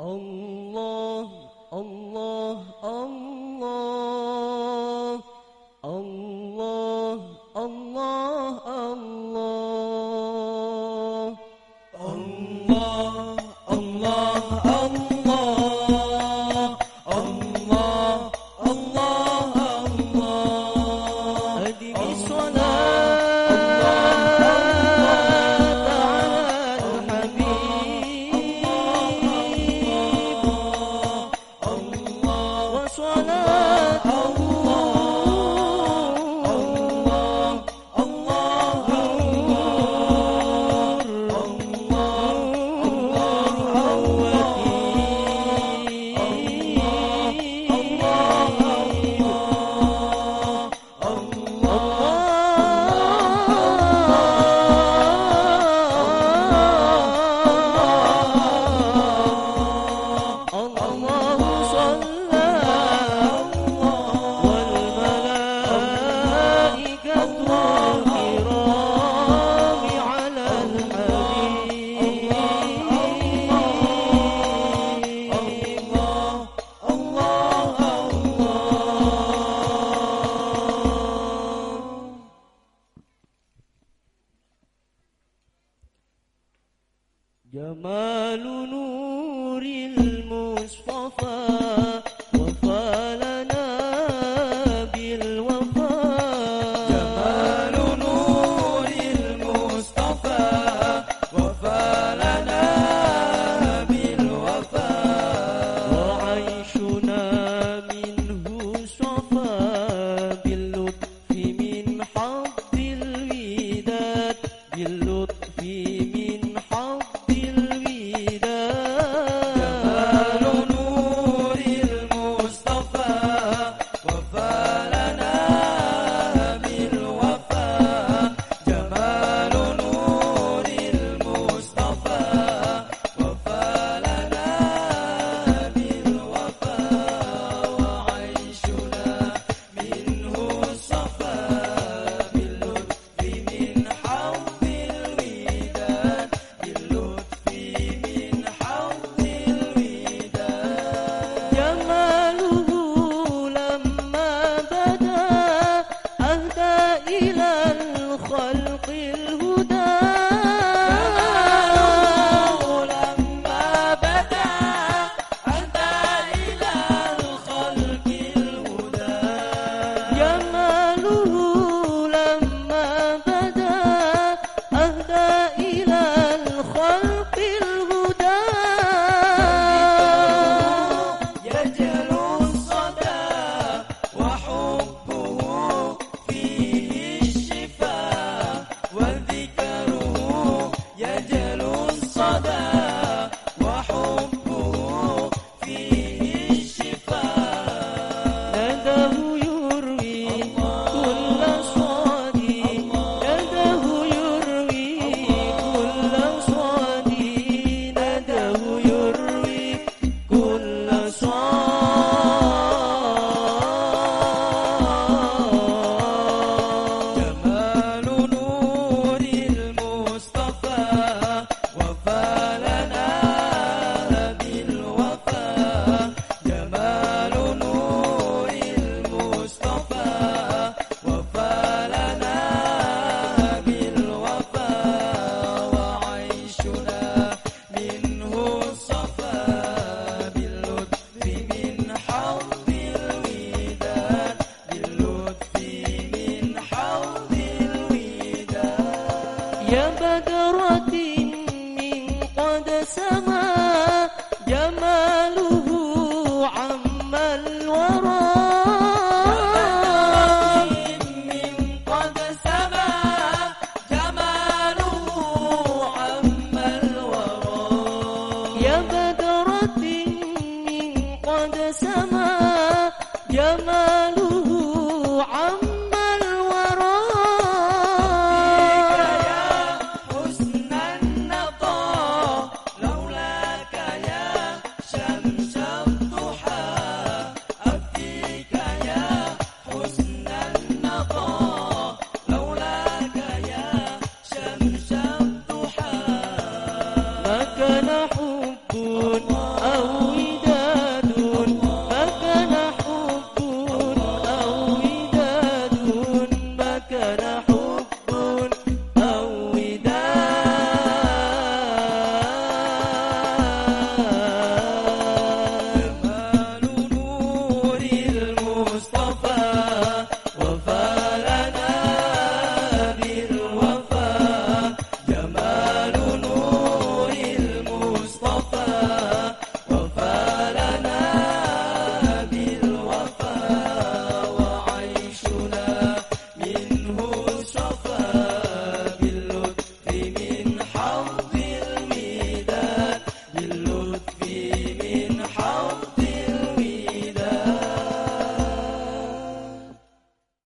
الله الله الله. suona جمال نور المصطفى وفى لنا وعيشنا منه desa ma malu.